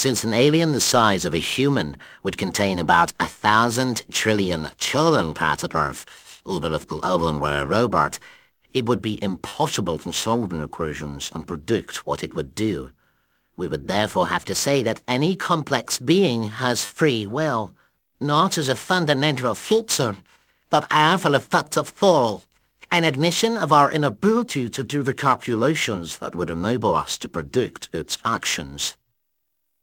Since an alien the size of a human would contain about a thousand trillion children planet Earth, even if the alien were a robot, it would be impossible to solve the equations and predict what it would do. We would therefore have to say that any complex being has free will, not as a fundamental feature, but as a fact of fall, an admission of our inability to do the calculations that would enable us to predict its actions.